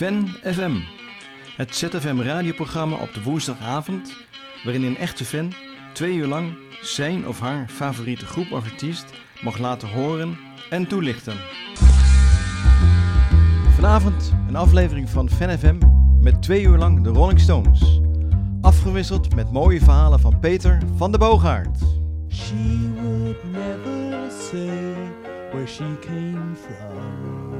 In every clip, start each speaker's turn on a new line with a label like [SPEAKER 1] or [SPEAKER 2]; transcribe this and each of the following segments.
[SPEAKER 1] Fan FM, het ZFM radioprogramma op de woensdagavond, waarin een echte fan twee uur lang zijn of haar favoriete groep of artiest mag laten horen en toelichten. Vanavond een aflevering van Fan FM met twee uur lang de Rolling Stones. Afgewisseld met mooie verhalen van Peter van de Boogaard.
[SPEAKER 2] She would never say where she came from.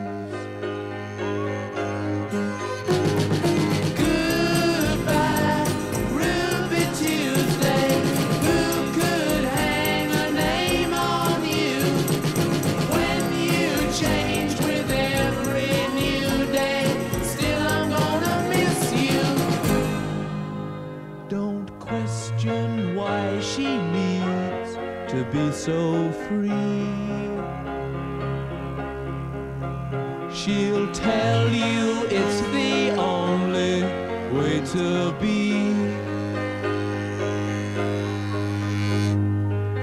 [SPEAKER 2] Be so free. She'll tell you it's the only way to be.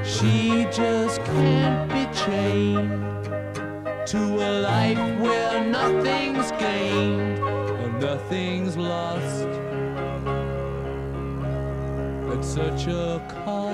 [SPEAKER 2] She just can't be chained to a life where nothing's gained and nothing's lost at such a cost.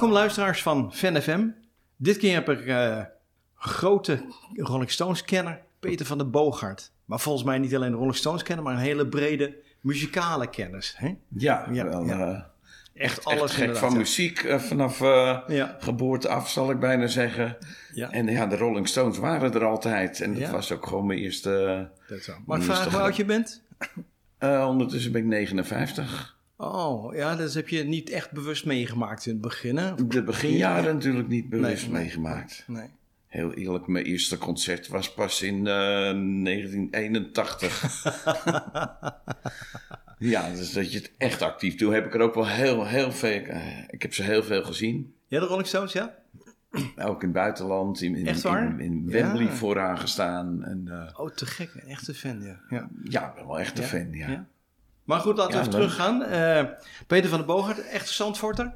[SPEAKER 1] Welkom luisteraars van Fan FM. Dit keer heb ik eh, grote Rolling Stones kenner, Peter van de Boogaard. Maar volgens mij niet alleen Rolling Stones kenner, maar een hele brede muzikale kennis. Hè?
[SPEAKER 3] Ja,
[SPEAKER 1] Ja,
[SPEAKER 3] wel,
[SPEAKER 1] ja.
[SPEAKER 3] eh,
[SPEAKER 1] Echt
[SPEAKER 3] alles
[SPEAKER 1] alles
[SPEAKER 3] gek van
[SPEAKER 1] ja.
[SPEAKER 3] muziek eh, vanaf geboorte af, zal ik bijna zeggen.
[SPEAKER 1] Ja.
[SPEAKER 3] En ja, de Rolling Stones waren er altijd. En dat was ook gewoon mijn eerste...
[SPEAKER 1] Dat zo. Mag ik
[SPEAKER 3] Eerste
[SPEAKER 1] vragen hoe oud je bent?
[SPEAKER 3] ondertussen ben ik 59.
[SPEAKER 1] Oh, ja, dat heb je niet echt bewust meegemaakt in het begin, hè?
[SPEAKER 3] De beginjaren natuurlijk niet bewust
[SPEAKER 1] Nee,
[SPEAKER 3] meegemaakt.
[SPEAKER 1] Nee.
[SPEAKER 3] Heel eerlijk, mijn eerste concert was pas in eh, 1981. ja, dus dat je het echt actief doet, heb ik er ook wel heel, heel veel... eh, ik heb ze heel veel gezien.
[SPEAKER 1] Ja, de Rolling Stones, ja?
[SPEAKER 3] Ook in het buitenland, in, in,
[SPEAKER 1] Echt waar?
[SPEAKER 3] in, in Wembley
[SPEAKER 1] Ja.
[SPEAKER 3] vooraan gestaan. En, eh,
[SPEAKER 1] Oh, te gek. Een echte fan, ja. ja.
[SPEAKER 3] ja, ik ben wel echt een fan, ja.
[SPEAKER 1] Maar goed, laten we
[SPEAKER 3] Ja,
[SPEAKER 1] even teruggaan. Eh, Peter van de Boogaard, echte Zandvoorter?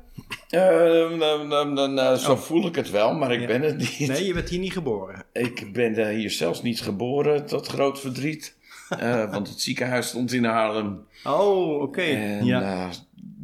[SPEAKER 3] Eh, nou, nou, nou, nou, zo voel ik het wel, maar ik
[SPEAKER 1] Ja.
[SPEAKER 3] ben het niet.
[SPEAKER 1] Nee, je bent hier niet geboren.
[SPEAKER 3] Ik ben hier zelfs niet geboren, tot groot verdriet. Eh, want het ziekenhuis stond in Haarlem.
[SPEAKER 1] Oh, oké.
[SPEAKER 3] En,
[SPEAKER 1] Ja.
[SPEAKER 3] eh,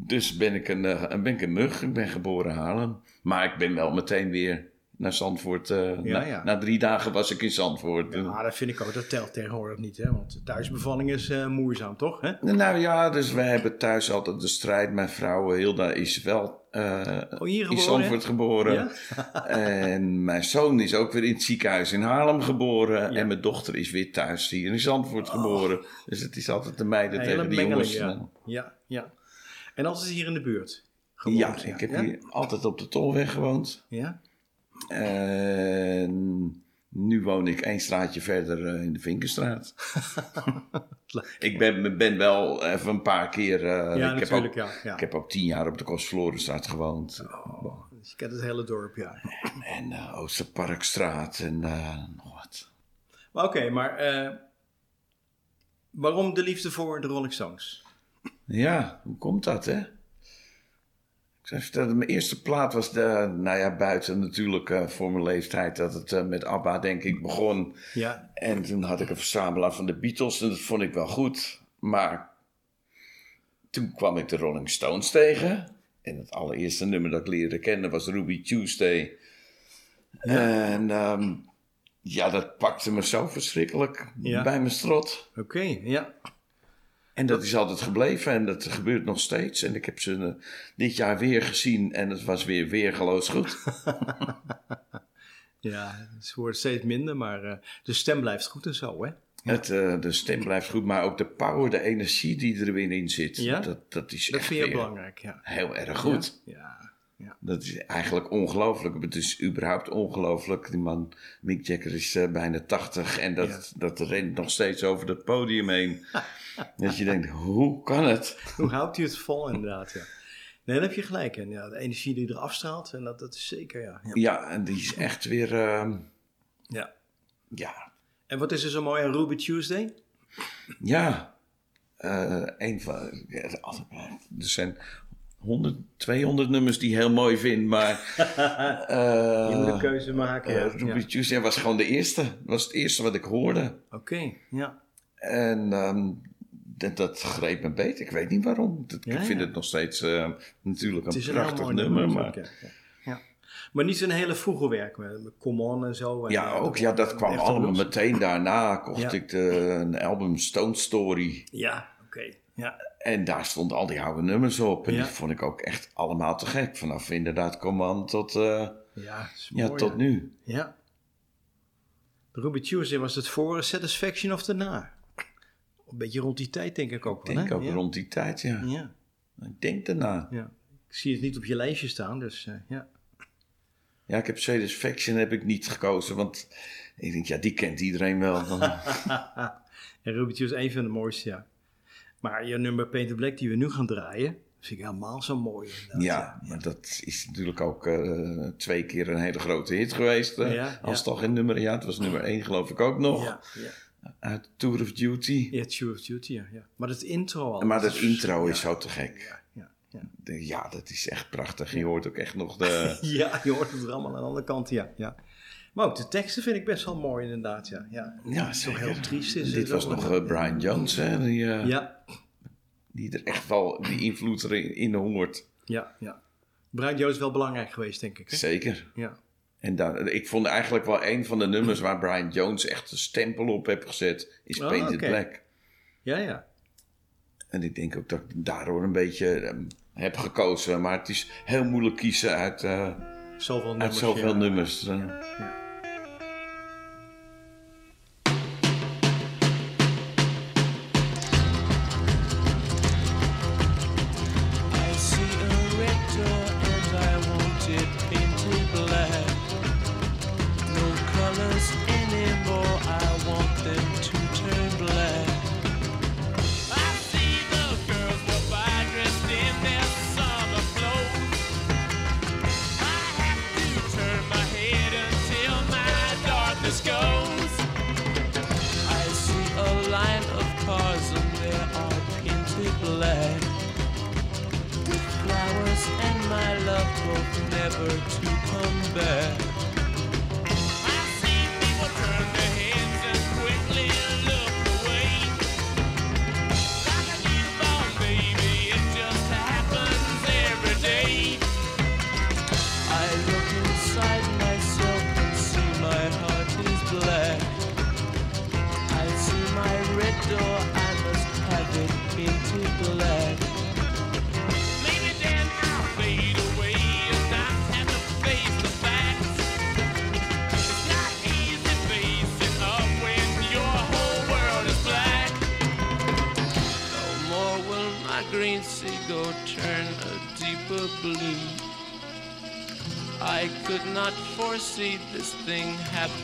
[SPEAKER 3] dus ben ik, een, eh, ben ik een mug. Ik ben geboren in Haarlem. Maar ik ben wel meteen weer naar Zandvoort. eh,
[SPEAKER 1] Ja,
[SPEAKER 3] na,
[SPEAKER 1] ja.
[SPEAKER 3] na drie dagen was ik in Zandvoort.
[SPEAKER 1] Ah, dat vind ik ook. Dat telt tegenwoordig niet, hè? Want thuisbevalling is eh, moeizaam, toch? Hè?
[SPEAKER 3] Nou ja, dus wij hebben thuis altijd de strijd. Mijn vrouw Hilda is wel eh,
[SPEAKER 1] Oh,
[SPEAKER 3] in Zandvoort geboren.
[SPEAKER 1] Ja?
[SPEAKER 3] en mijn zoon is ook weer in het ziekenhuis in Haarlem geboren.
[SPEAKER 1] Ja.
[SPEAKER 3] En mijn dochter is weer thuis hier in Zandvoort geboren. Dus het is altijd de meiden tegen die jongens.
[SPEAKER 1] ja. ja. Ja, En altijd hier in de buurt
[SPEAKER 3] Ja,
[SPEAKER 1] gewoond.
[SPEAKER 3] ik heb
[SPEAKER 1] ja?
[SPEAKER 3] hier altijd op de Tolweg gewoond.
[SPEAKER 1] Ja?
[SPEAKER 3] En nu woon ik één straatje verder eh, in de Vinkenstraat. ik ben, ben wel even een paar keer... eh,
[SPEAKER 1] Ja,
[SPEAKER 3] ik, heb
[SPEAKER 1] natuurlijk,
[SPEAKER 3] ook,
[SPEAKER 1] ja. ja.
[SPEAKER 3] ik heb ook tien jaar op de Kostflorenstraat gewoond.
[SPEAKER 1] Dus je kent het hele dorp, ja.
[SPEAKER 3] En eh, Oosterparkstraat en nog wat.
[SPEAKER 1] Maar oké, maar waarom de liefde voor de Rolling Stones?
[SPEAKER 3] Ja, hoe komt dat, hè? Vertellen, mijn eerste plaat was, de, nou ja, buiten natuurlijk eh, voor mijn leeftijd, dat het eh, met ABBA, denk ik, begon.
[SPEAKER 1] Ja,
[SPEAKER 3] En toen had ik een verzamelaar van de Beatles en dat vond ik wel goed. Maar toen kwam ik de Rolling Stones tegen. En het allereerste nummer dat ik leerde kennen was Ruby Tuesday. En ehm, ja, dat pakte me zo verschrikkelijk
[SPEAKER 1] Ja.
[SPEAKER 3] bij mijn strot.
[SPEAKER 1] oké, ja.
[SPEAKER 3] En dat is altijd gebleven en dat gebeurt nog steeds. En ik heb ze eh, dit jaar weer gezien en het was weer weergeloos goed.
[SPEAKER 1] Ja, ze wordt steeds minder, maar eh, de stem blijft goed en zo, hè?
[SPEAKER 3] Het, eh, de stem blijft goed, maar ook de power, de energie die er weer in zit.
[SPEAKER 1] Ja?
[SPEAKER 3] Dat, dat is
[SPEAKER 1] Dat
[SPEAKER 3] echt
[SPEAKER 1] vind je belangrijk, ja.
[SPEAKER 3] heel erg goed.
[SPEAKER 1] Ja, ja.
[SPEAKER 3] Dat is eigenlijk ongelooflijk. Het is überhaupt ongelooflijk. Die man, Mick Jagger, is eh, bijna 80 en dat, dat rent nog steeds over het podium heen. dat je denkt, hoe kan het?
[SPEAKER 1] Hoe houdt hij het vol, inderdaad, ja. Nee, daar heb je gelijk in. Ja, de energie die er afstraalt, en dat, dat is zeker, ja. ja.
[SPEAKER 3] Ja, en die is echt weer, ehm,
[SPEAKER 1] ja.
[SPEAKER 3] ja,
[SPEAKER 1] En wat is er zo mooi aan Ruby Tuesday?
[SPEAKER 3] Ja, eh een van. ja, er zijn 100, 200 nummers die ik heel mooi vind, maar. eh,
[SPEAKER 1] Je moet een keuze maken, ja.
[SPEAKER 3] eh, Ruby. Tuesday was gewoon de eerste. Dat was het eerste wat ik hoorde.
[SPEAKER 1] Oké, ja.
[SPEAKER 3] En ehm, dat, dat greep me beet. Ik weet niet waarom. Dat-
[SPEAKER 1] Ja,
[SPEAKER 3] ik vind
[SPEAKER 1] ja.
[SPEAKER 3] het nog steeds eh, natuurlijk een prachtig nummer.
[SPEAKER 1] nummer.
[SPEAKER 3] maar
[SPEAKER 1] ook, ja. Ja. Maar niet zo'n hele vroege werk, met Come On en zo. En,
[SPEAKER 3] ja, ook. Ja, dat kwam allemaal meteen daarna. Kocht ik de, een album Stone Story.
[SPEAKER 1] Ja, oké. Ja.
[SPEAKER 3] En daar stonden al die oude nummers op. En
[SPEAKER 1] Ja.
[SPEAKER 3] die vond ik ook echt allemaal te gek. Vanaf inderdaad Command tot, eh,
[SPEAKER 1] Ja,
[SPEAKER 3] tot nu.
[SPEAKER 1] Ja. Ruby Tuesday was het voor Satisfaction of daarna? Een beetje rond die tijd denk ik ook
[SPEAKER 3] Ik
[SPEAKER 1] wel,
[SPEAKER 3] denk
[SPEAKER 1] hè?
[SPEAKER 3] ook rond die tijd, ja.
[SPEAKER 1] Ja,
[SPEAKER 3] Ik denk daarna.
[SPEAKER 1] ja. Ik zie het niet op je lijstje staan, dus eh, ja.
[SPEAKER 3] Ja, ik heb Satisfaction heb ik niet gekozen. Want ik denk, ja, die kent iedereen wel.
[SPEAKER 1] En Ruby Tuesday is een van de mooiste, ja. Maar je nummer Painted Black die we nu gaan draaien, vind ik helemaal zo mooi. inderdaad,
[SPEAKER 3] ja, maar dat is natuurlijk ook eh, twee keer een hele grote hit geweest. eh,
[SPEAKER 1] Ja,
[SPEAKER 3] als
[SPEAKER 1] ja.
[SPEAKER 3] toch in nummer, ja, het was nummer één geloof ik ook nog.
[SPEAKER 1] Ja, ja.
[SPEAKER 3] Uit Tour of Duty.
[SPEAKER 1] Ja, Tour of Duty, ja. Maar dat intro al.
[SPEAKER 3] Maar dat intro is zo te gek.
[SPEAKER 1] Ja, ja, ja.
[SPEAKER 3] De- Ja, dat is echt prachtig. Je hoort ook echt nog de...
[SPEAKER 1] Ja, je hoort het er allemaal aan de andere kant, ja. ja. Maar ook de teksten vind ik best wel mooi, inderdaad, ja. Ja,
[SPEAKER 3] Ja,
[SPEAKER 1] Toch
[SPEAKER 3] zeker.
[SPEAKER 1] heel triest is
[SPEAKER 3] Dit
[SPEAKER 1] het
[SPEAKER 3] was nog eh, Brian Jones, hè, die, eh,
[SPEAKER 1] Ja,
[SPEAKER 3] die er echt wel die invloed erin in hoort.
[SPEAKER 1] ja, ja. Brian Jones is wel belangrijk geweest, denk ik. Hè?
[SPEAKER 3] Zeker.
[SPEAKER 1] Ja.
[SPEAKER 3] En daar, ik vond eigenlijk wel een van de nummers waar Brian Jones echt een stempel op heeft gezet, is
[SPEAKER 1] Oh,
[SPEAKER 3] Painted. Black.
[SPEAKER 1] ja, ja.
[SPEAKER 3] En ik denk ook dat ik daardoor een beetje ehm, heb gekozen. Maar het is heel moeilijk kiezen uit, eh,
[SPEAKER 1] Zoveel
[SPEAKER 3] uit
[SPEAKER 1] nummers.
[SPEAKER 3] zoveel
[SPEAKER 1] ja.
[SPEAKER 3] nummers. Eh,
[SPEAKER 1] Ja.
[SPEAKER 2] see this thing happen.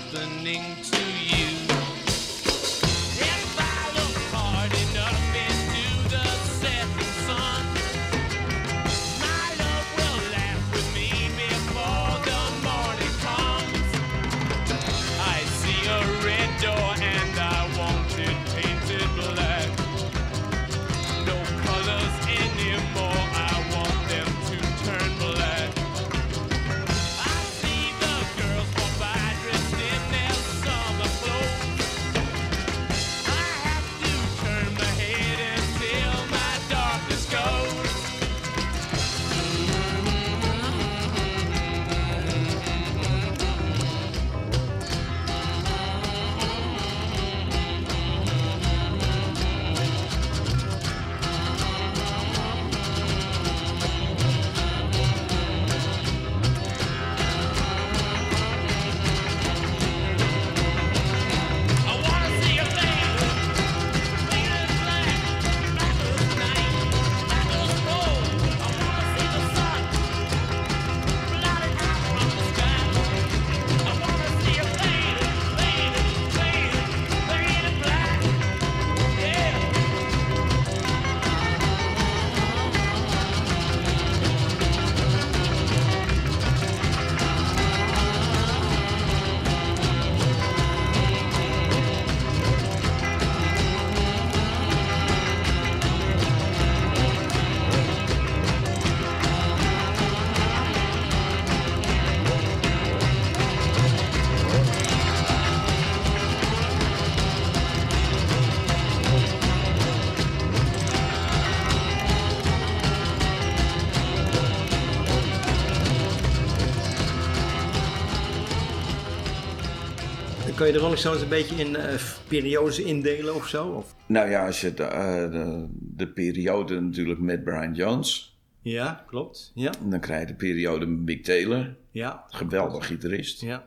[SPEAKER 1] Kan je de Rolling Stones een beetje in eh, periodes indelen of zo? Of?
[SPEAKER 3] Nou ja, als je de, eh, de, de periode natuurlijk met Brian Jones.
[SPEAKER 1] Ja, klopt. Ja,
[SPEAKER 3] Dan krijg je de periode met Mick Taylor.
[SPEAKER 1] ja,
[SPEAKER 3] Geweldig gitarist.
[SPEAKER 1] ja.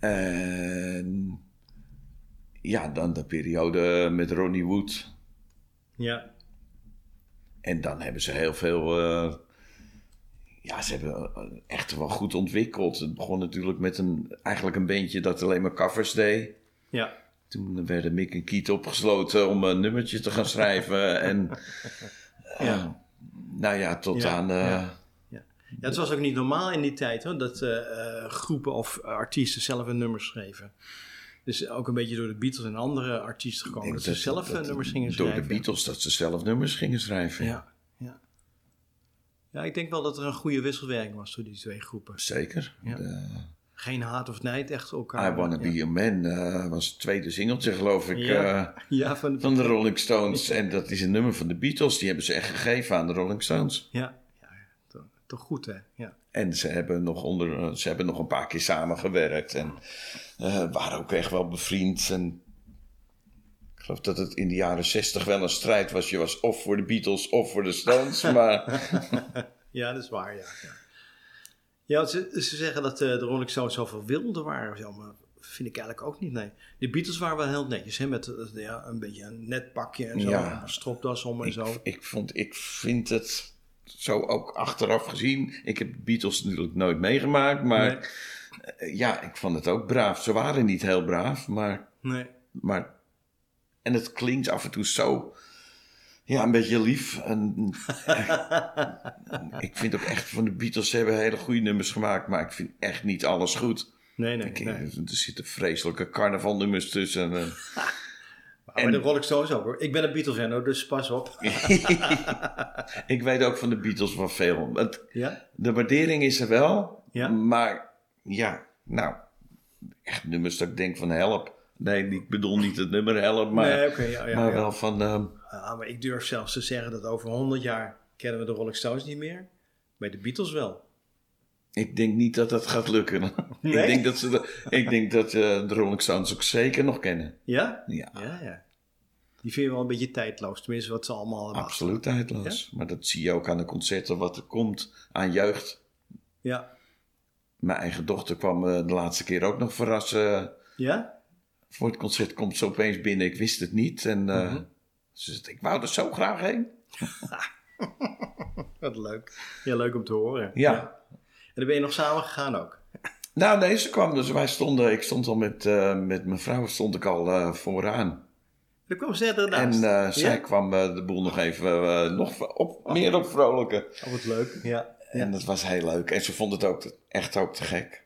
[SPEAKER 3] En ja, dan de periode met Ronnie Wood.
[SPEAKER 1] ja.
[SPEAKER 3] En dan hebben ze heel veel. Eh, ja, ze hebben eh, echt wel goed ontwikkeld. Het begon natuurlijk met een, eigenlijk een bandje dat alleen maar covers deed.
[SPEAKER 1] ja.
[SPEAKER 3] Toen werden Mick en Kiet opgesloten om een nummertje te gaan schrijven. En eh,
[SPEAKER 1] Ja.
[SPEAKER 3] nou ja, tot
[SPEAKER 1] Ja,
[SPEAKER 3] aan. eh,
[SPEAKER 1] ja. Ja, het was ook niet normaal in die tijd hoor, dat eh, eh, groepen of artiesten zelf een nummer schreven. Dus ook een beetje door de Beatles en andere artiesten gekomen dat, ze zelf
[SPEAKER 3] dat-
[SPEAKER 1] eh, nummers gingen
[SPEAKER 3] Door
[SPEAKER 1] schrijven.
[SPEAKER 3] de Beatles dat ze zelf nummers gingen schrijven.
[SPEAKER 1] Ja, ja. Ik denk wel dat er een goede wisselwerking was door die twee groepen.
[SPEAKER 3] Zeker.
[SPEAKER 1] Ja.
[SPEAKER 3] De
[SPEAKER 1] Geen haat of nijd, echt elkaar.
[SPEAKER 3] I Wanna
[SPEAKER 1] ja.
[SPEAKER 3] Be a Man eh, was het tweede singeltje, geloof ik.
[SPEAKER 1] Ja.
[SPEAKER 3] eh,
[SPEAKER 1] Ja, van,
[SPEAKER 3] van de Rolling Stones. En dat is een nummer van de Beatles. Die hebben ze echt gegeven aan de Rolling Stones.
[SPEAKER 1] ja, toch, toch goed hè. Ja.
[SPEAKER 3] En ze hebben nog, onder, eh, ze hebben nog een paar keer samengewerkt. En eh, waren ook echt wel bevriend. En geloof dat het in de jaren zestig wel een strijd was. Je was of voor de Beatles of voor de Stones. maar
[SPEAKER 1] ja, dat is waar, ja. ja. Ja, ze, ze zeggen dat eh, de Rolling Stones zoveel wilden waren. of zo, maar vind ik eigenlijk ook niet, nee. De Beatles waren wel heel netjes, hè, met eh, ja, een beetje een net pakje en zo.
[SPEAKER 3] Ja.
[SPEAKER 1] en Een stropdas om en
[SPEAKER 3] ik,
[SPEAKER 1] zo.
[SPEAKER 3] ik, vond, ik vind het zo ook achteraf gezien. Ik heb de Beatles natuurlijk nooit meegemaakt. Maar eh, ja, ik vond het ook braaf. Ze waren niet heel braaf, maar
[SPEAKER 1] Nee.
[SPEAKER 3] Maar, en het klinkt af en toe zo, ja, een beetje lief. En, ik vind ook echt van de Beatles, hebben hele goede nummers gemaakt, maar ik vind echt niet alles goed.
[SPEAKER 1] Nee, nee,
[SPEAKER 3] Ik-
[SPEAKER 1] nee.
[SPEAKER 3] Er zitten vreselijke carnavalnummers tussen. en-
[SPEAKER 1] Maar de Rolling Stones ook hoor. Ik ben een Beatles-fan hoor, dus pas op.
[SPEAKER 3] ik weet ook van de Beatles wel veel. Het-
[SPEAKER 1] Ja?
[SPEAKER 3] de waardering is er wel,
[SPEAKER 1] Ja.
[SPEAKER 3] maar ja, nou, echt nummers dat ik denk van help. Nee, ik bedoel niet het nummer help, maar,
[SPEAKER 1] nee, oké, ja, ja,
[SPEAKER 3] maar
[SPEAKER 1] ja.
[SPEAKER 3] wel van...
[SPEAKER 1] Ah, maar ik durf zelfs te zeggen dat over 100 jaar kennen we de Rolling Stones niet meer. Bij de Beatles wel.
[SPEAKER 3] Ik denk niet dat dat gaat lukken.
[SPEAKER 1] Nee?
[SPEAKER 3] ik denk dat, ze de, ik denk dat eh, de Rolling Stones ook zeker nog kennen.
[SPEAKER 1] Ja?
[SPEAKER 3] Ja,
[SPEAKER 1] Ja, ja. Die vind je wel een beetje tijdloos. Tenminste, wat ze allemaal hebben.
[SPEAKER 3] absoluut tijdloos. Maar dat zie je ook aan de concerten wat er komt aan jeugd.
[SPEAKER 1] Ja.
[SPEAKER 3] Mijn eigen dochter kwam eh, de laatste keer ook nog verrassen.
[SPEAKER 1] Ja?
[SPEAKER 3] Voor het concert komt ze opeens binnen. Ik wist het niet. En eh,
[SPEAKER 1] Mhm.
[SPEAKER 3] ze zegt, ik wou er zo graag heen.
[SPEAKER 1] Wat leuk. Ja, leuk om te horen.
[SPEAKER 3] Ja.
[SPEAKER 1] En dan ben je nog samen gegaan ook?
[SPEAKER 3] Nou, nee, ze kwam dus. Wij stonden, ik stond al met, eh, met mijn vrouw, stond ik al eh, vooraan.
[SPEAKER 1] Kwam ze net ernaast.
[SPEAKER 3] En zij
[SPEAKER 1] Ja?
[SPEAKER 3] kwam de boel nog even nog op, meer op vrolijken.
[SPEAKER 1] Oh, wat leuk. Ja.
[SPEAKER 3] En dat was heel leuk. En ze vond het ook echt ook te gek.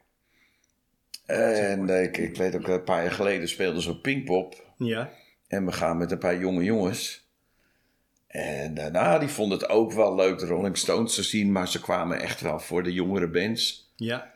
[SPEAKER 3] En ik, ik weet ook, een paar jaar geleden speelden ze op Pinkpop.
[SPEAKER 1] Ja.
[SPEAKER 3] En we gaan met een paar jonge jongens. En daarna, die vonden het ook wel leuk de Rolling Stones te zien. Maar ze kwamen echt wel voor de jongere bands.
[SPEAKER 1] Ja.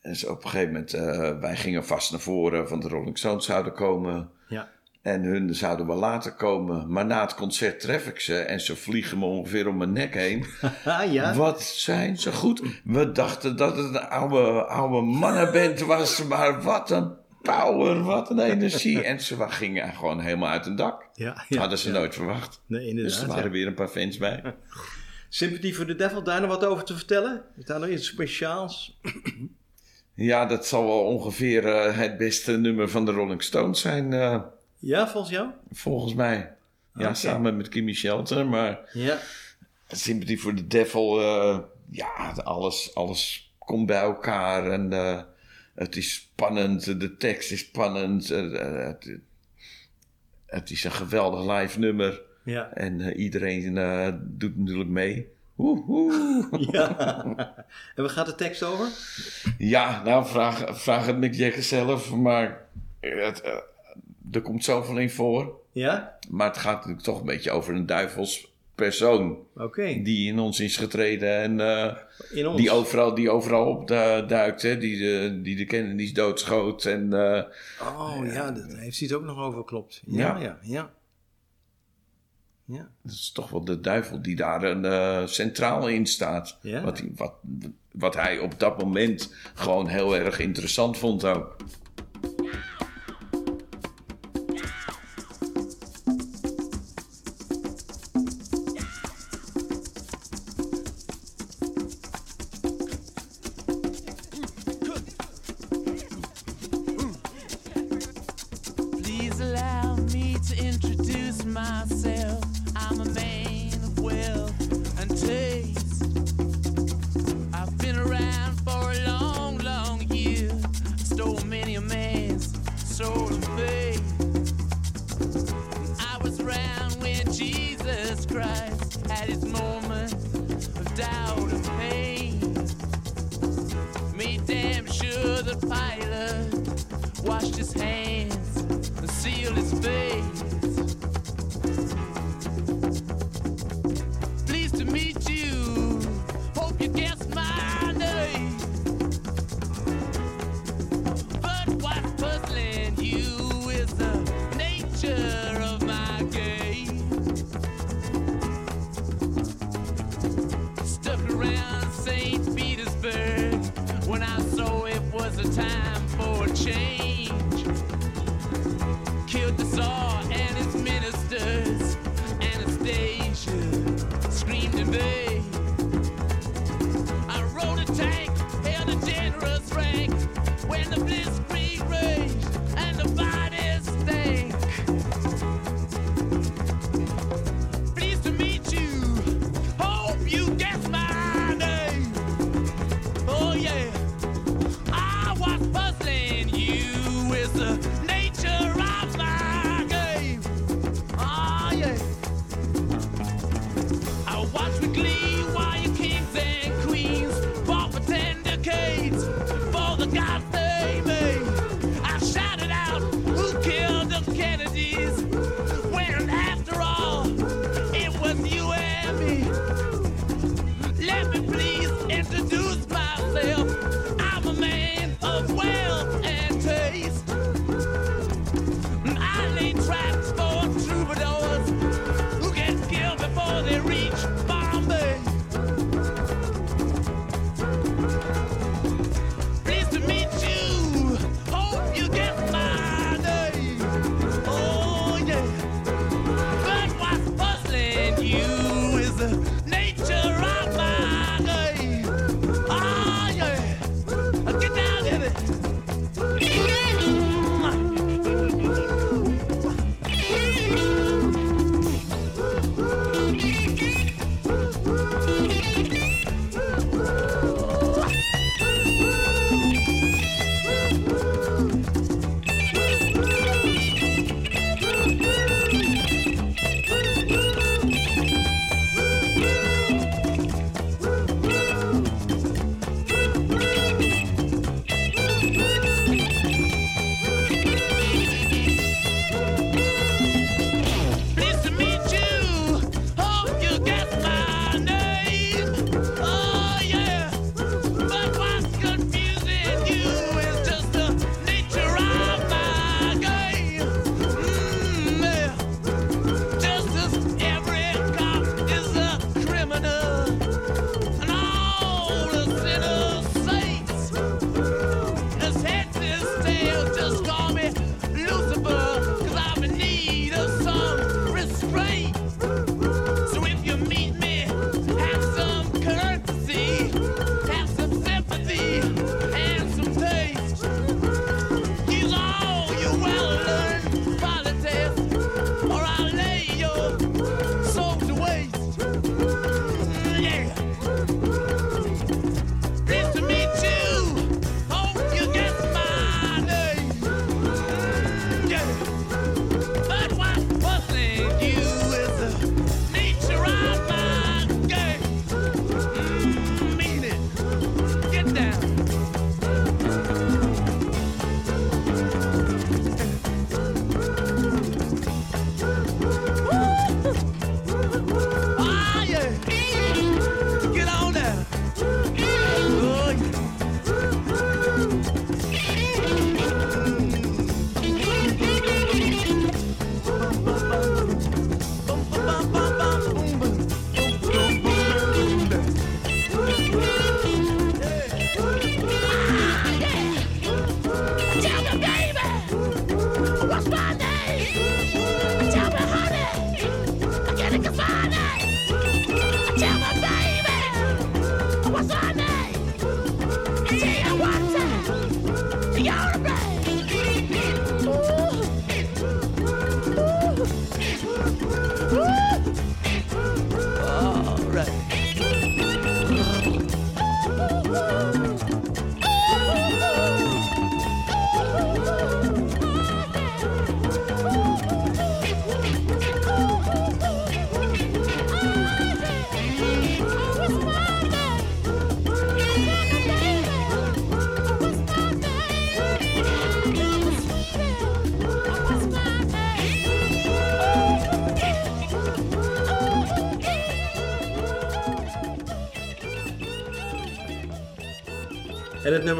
[SPEAKER 3] En dus op een gegeven moment, eh, wij gingen vast naar voren, want de Rolling Stones zouden komen.
[SPEAKER 1] Ja.
[SPEAKER 3] En hun zouden wel later komen. Maar na het concert tref ik ze en ze vliegen me ongeveer om mijn nek heen.
[SPEAKER 1] Ja.
[SPEAKER 3] Wat zijn ze goed. We dachten dat het een oude, oude mannenband was, maar wat een power, wat een energie. En ze gingen gewoon helemaal uit hun dak.
[SPEAKER 1] Ja,
[SPEAKER 3] hadden ze nooit verwacht.
[SPEAKER 1] Nee,
[SPEAKER 3] Dus
[SPEAKER 1] inderdaad.
[SPEAKER 3] er waren weer een paar fans bij.
[SPEAKER 1] Sympathy for the Devil, daar nog wat over te vertellen? Is daar nog iets speciaals?
[SPEAKER 3] Ja, dat zal wel ongeveer eh, het beste nummer van de Rolling Stones zijn, eh,
[SPEAKER 1] Ja, volgens jou?
[SPEAKER 3] volgens mij. Ja, samen met Kimmy Shelter, maar
[SPEAKER 1] Ja.
[SPEAKER 3] Sympathy for the Devil, eh, ja, alles, alles komt bij elkaar en eh, het is spannend, de tekst is spannend, eh, het, het is een geweldig live nummer
[SPEAKER 1] Ja.
[SPEAKER 3] en iedereen doet natuurlijk mee. Woe, woe.
[SPEAKER 1] ja. En waar gaat de tekst over?
[SPEAKER 3] Ja, nou, vraag, vraag het Mick Jagger zelf, maar het, er komt zoveel in voor.
[SPEAKER 1] Ja?
[SPEAKER 3] Maar het gaat natuurlijk toch een beetje over een duivels persoon
[SPEAKER 1] Oké.
[SPEAKER 3] die in ons is getreden en eh,
[SPEAKER 1] In ons.
[SPEAKER 3] die overal, die overal op du- duikt, hè? Die, de, die de Kennedys doodschoot. En, eh,
[SPEAKER 1] Oh ja, daar heeft hij het ook nog over, klopt. Ja,
[SPEAKER 3] Ja.
[SPEAKER 1] ja, ja. Ja,
[SPEAKER 3] dat is toch wel de duivel die daar een, eh, centraal in staat.
[SPEAKER 1] Ja.
[SPEAKER 3] Wat, wat, wat hij op dat moment gewoon heel erg interessant vond ook.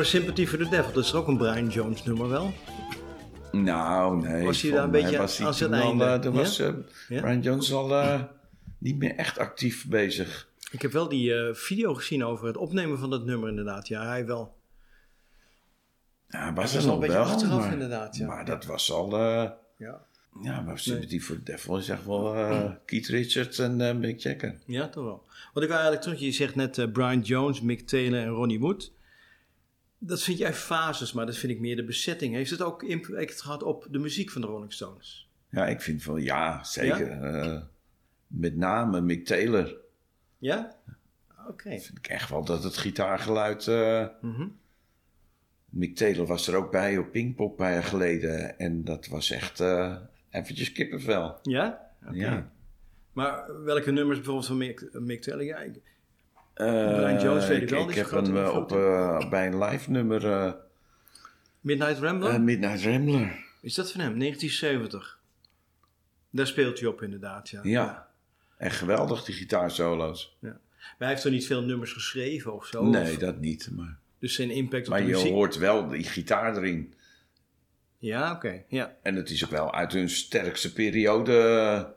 [SPEAKER 1] Nummer Sympathy for the Devil, dat is ook een Brian Jones nummer wel.
[SPEAKER 3] Nou, nee.
[SPEAKER 1] Was hij daar een beetje
[SPEAKER 3] was
[SPEAKER 1] aan zijn
[SPEAKER 3] toen al,
[SPEAKER 1] einde?
[SPEAKER 3] eh, toen
[SPEAKER 1] Ja?
[SPEAKER 3] was eh,
[SPEAKER 1] Ja?
[SPEAKER 3] Brian Jones al eh, niet meer echt actief bezig.
[SPEAKER 1] Ik heb wel die video gezien over het opnemen van dat nummer inderdaad. Ja, hij wel.
[SPEAKER 3] Ja, was
[SPEAKER 1] was
[SPEAKER 3] er
[SPEAKER 1] al
[SPEAKER 3] nog
[SPEAKER 1] een beetje
[SPEAKER 3] wel,
[SPEAKER 1] achteraf
[SPEAKER 3] maar,
[SPEAKER 1] inderdaad, ja.
[SPEAKER 3] Maar dat was al...
[SPEAKER 1] Ja,
[SPEAKER 3] ja, maar Sympathy for the Devil is echt wel eh, Keith Richards en eh, Mick Jagger.
[SPEAKER 1] ja toch wel. Want ik eigenlijk terug, je zegt net Brian Jones, Mick Taylor en Ronnie Wood. Dat vind jij fases, maar dat vind ik meer de bezetting. Heeft het ook impact gehad op de muziek van de Rolling Stones?
[SPEAKER 3] Ja, ik vind van ja, zeker. Eh, met name Mick Taylor.
[SPEAKER 1] Ja? Oké.
[SPEAKER 3] Vind ik echt wel dat het gitaargeluid... eh,
[SPEAKER 1] Mhm.
[SPEAKER 3] Mick Taylor was er ook bij op Pinkpop paar jaar geleden. En dat was echt eh eventjes kippenvel.
[SPEAKER 1] Ja? Oké.
[SPEAKER 3] Ja.
[SPEAKER 1] Maar welke nummers bijvoorbeeld van Mick, Mick Taylor? Ja, ik- Brian Jones weet ik wel,
[SPEAKER 3] ik heb hem eh, op, eh, bij een live nummer... eh,
[SPEAKER 1] Midnight Rambler?
[SPEAKER 3] eh, Midnight Rambler.
[SPEAKER 1] Is dat van hem? 1970. Daar speelt hij op inderdaad, ja.
[SPEAKER 3] Ja. Echt geweldig, die gitaarsolo's.
[SPEAKER 1] Ja. Maar hij heeft er niet veel nummers geschreven of zo?
[SPEAKER 3] nee,
[SPEAKER 1] of-
[SPEAKER 3] dat niet. Maar,
[SPEAKER 1] dus zijn impact op
[SPEAKER 3] maar
[SPEAKER 1] de
[SPEAKER 3] je
[SPEAKER 1] muziek?
[SPEAKER 3] hoort wel die gitaar erin.
[SPEAKER 1] Ja, oké. Ja.
[SPEAKER 3] En het is ook wel uit hun sterkste periode.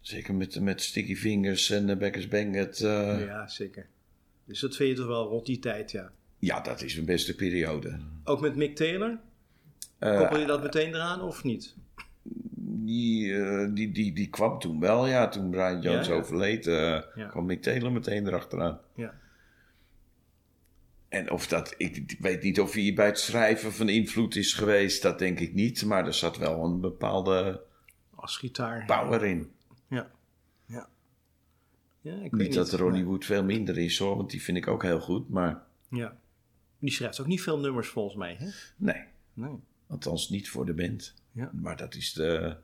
[SPEAKER 3] Zeker met, met Sticky Fingers en uh, Beckers Bangett. eh,
[SPEAKER 1] ja, zeker. Dus dat vind je toch wel rond die tijd, ja.
[SPEAKER 3] ja, dat is hun beste periode.
[SPEAKER 1] Ook met Mick Taylor?
[SPEAKER 3] Eh,
[SPEAKER 1] Koppel je dat meteen eraan of niet?
[SPEAKER 3] die, eh, die, die, die kwam toen wel, ja. Toen Brian Jones
[SPEAKER 1] Ja, ja.
[SPEAKER 3] overleed,
[SPEAKER 1] Ja.
[SPEAKER 3] kwam Mick Taylor meteen erachteraan.
[SPEAKER 1] Ja.
[SPEAKER 3] En of dat, ik weet niet of hij bij het schrijven van invloed is geweest, dat denk ik niet. Maar er zat wel een bepaalde
[SPEAKER 1] Als gitaar.
[SPEAKER 3] power in.
[SPEAKER 1] Ja. Ja. Ja, ik weet
[SPEAKER 3] Niet
[SPEAKER 1] niet.
[SPEAKER 3] dat Ronnie Wood veel minder is hoor, want die vind ik ook heel goed. Maar
[SPEAKER 1] Ja. Die schrijft ook niet veel nummers volgens mij, hè?
[SPEAKER 3] nee,
[SPEAKER 1] Nee.
[SPEAKER 3] althans niet voor de band.
[SPEAKER 1] Ja.
[SPEAKER 3] Maar dat is de,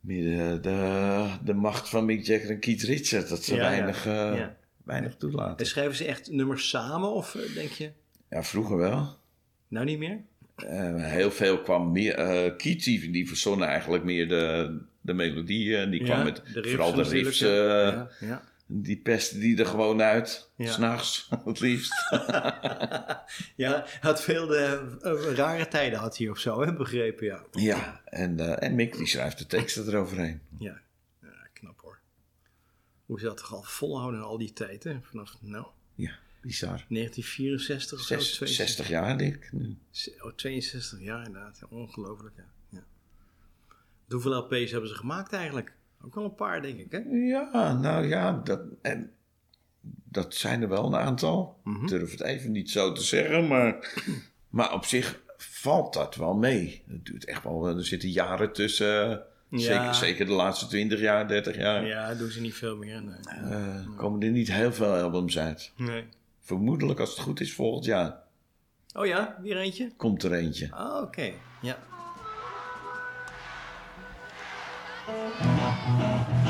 [SPEAKER 3] meer de, de, de macht van Mick Jagger en Keith Richards. Dat ze
[SPEAKER 1] Ja, ja.
[SPEAKER 3] weinig, eh,
[SPEAKER 1] Ja.
[SPEAKER 3] weinig
[SPEAKER 1] En
[SPEAKER 3] toelaten.
[SPEAKER 1] schrijven ze echt nummers samen of eh, denk je?
[SPEAKER 3] Ja, vroeger wel.
[SPEAKER 1] Nou niet meer?
[SPEAKER 3] Eh, heel veel kwam meer. eh Keith die, die verzonnen eigenlijk meer de, de melodieën. En die kwam
[SPEAKER 1] Ja,
[SPEAKER 3] met
[SPEAKER 1] de riffs
[SPEAKER 3] vooral de riffs.
[SPEAKER 1] ja.
[SPEAKER 3] eh,
[SPEAKER 1] ja. ja.
[SPEAKER 3] Die pesten die er gewoon uit.
[SPEAKER 1] Ja.
[SPEAKER 3] S'nachts, het liefst.
[SPEAKER 1] Ja, hij had veel de, eh, rare tijden had hij of zo, hè? begrepen, ja.
[SPEAKER 3] ja, en, eh, en Mick die schrijft de teksten eroverheen.
[SPEAKER 1] Ja, ja knap hoor. Hoe ze dat toch al volhouden in al die tijd, hè? Vanaf, nou,
[SPEAKER 3] Ja, bizar.
[SPEAKER 1] 1964 of zo?
[SPEAKER 3] Zes-
[SPEAKER 1] 62
[SPEAKER 3] 60 jaar, denk ik. nu.
[SPEAKER 1] Oh, 62 jaar inderdaad, ongelooflijk, ja. Hoeveel LP's hebben ze gemaakt eigenlijk? Ook wel een paar, denk ik, hè?
[SPEAKER 3] Ja, nou ja, dat, en, dat zijn er wel een aantal.
[SPEAKER 1] Mhm.
[SPEAKER 3] Ik durf het even niet zo te zeggen, maar, maar op zich valt dat wel mee. Het duurt echt wel, er zitten jaren tussen.
[SPEAKER 1] Ja.
[SPEAKER 3] Zeker, zeker de laatste 20 jaar, 30 jaar.
[SPEAKER 1] Ja, doen ze niet veel meer, nee.
[SPEAKER 3] eh, komen er niet heel veel albums uit.
[SPEAKER 1] nee.
[SPEAKER 3] Vermoedelijk, als het goed is, volgend jaar
[SPEAKER 1] Oh ja, weer eentje?
[SPEAKER 3] komt er eentje.
[SPEAKER 1] Ah, oké, ja.
[SPEAKER 2] Thank you.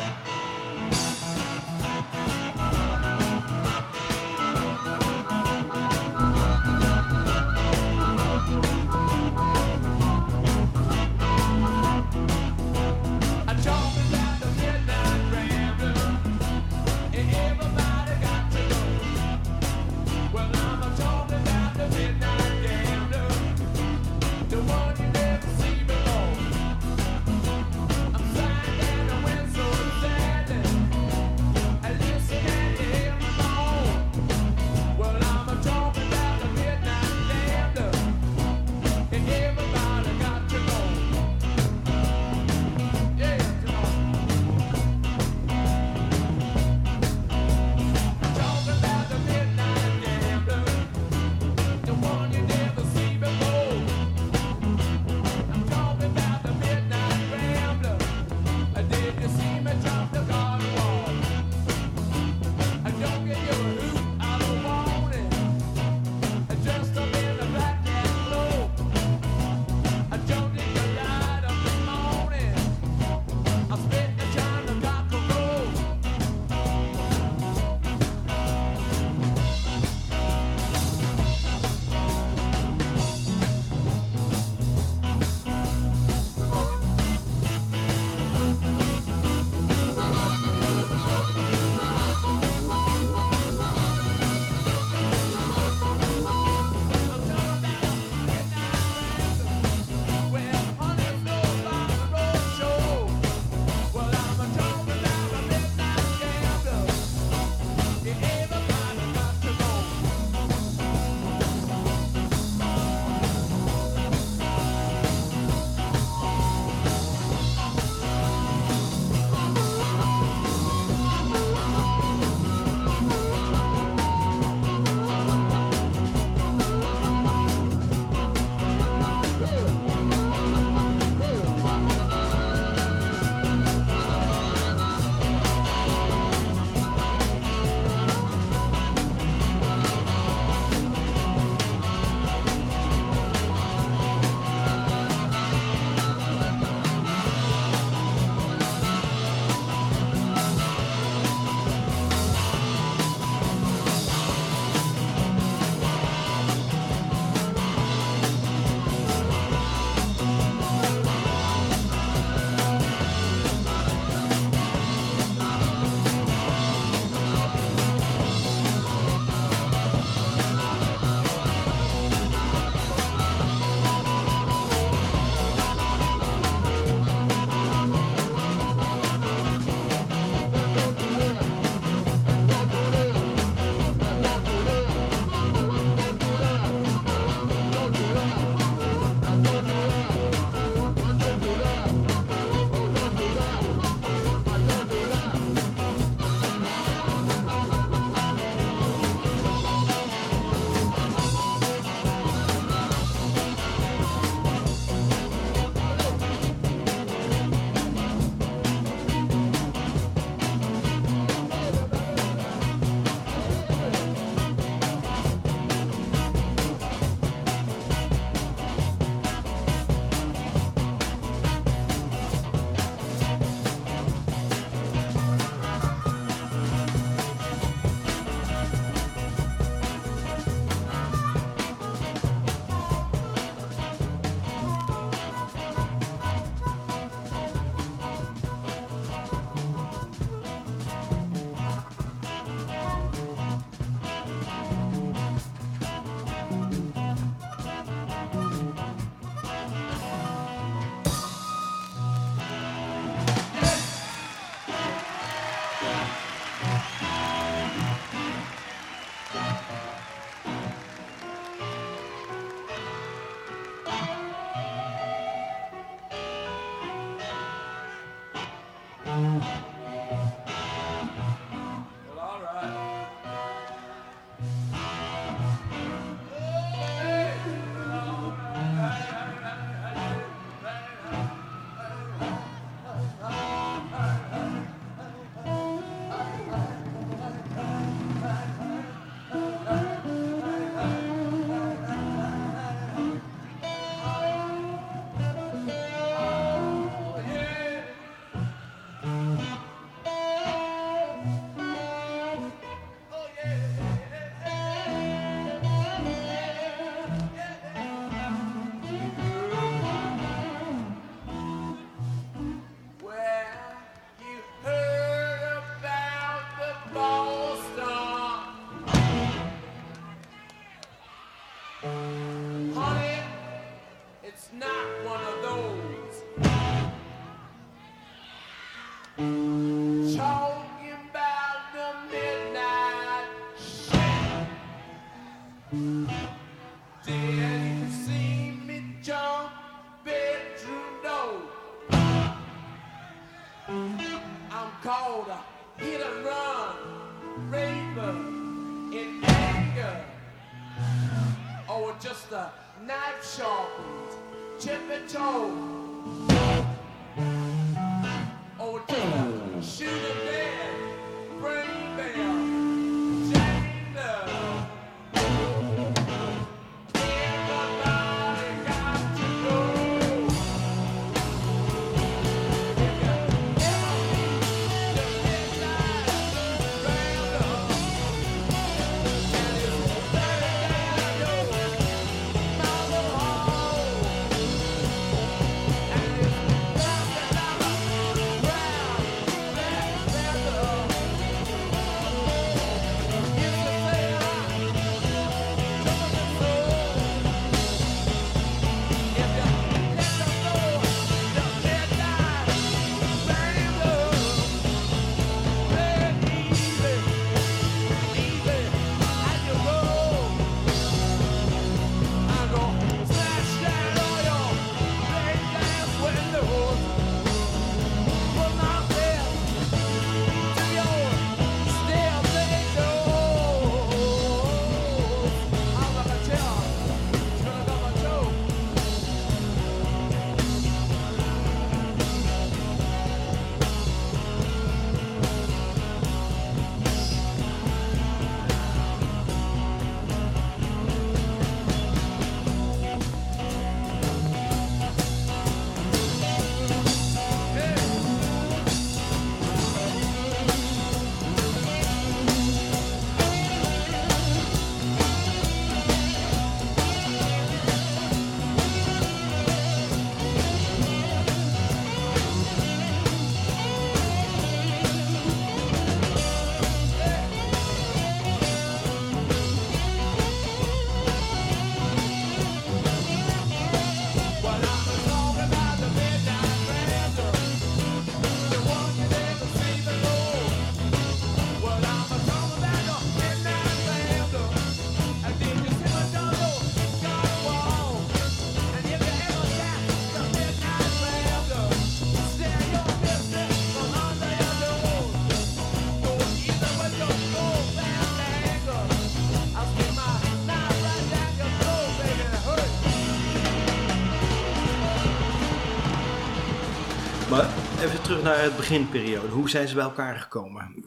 [SPEAKER 1] Even terug naar het beginperiode. Hoe zijn ze bij elkaar gekomen?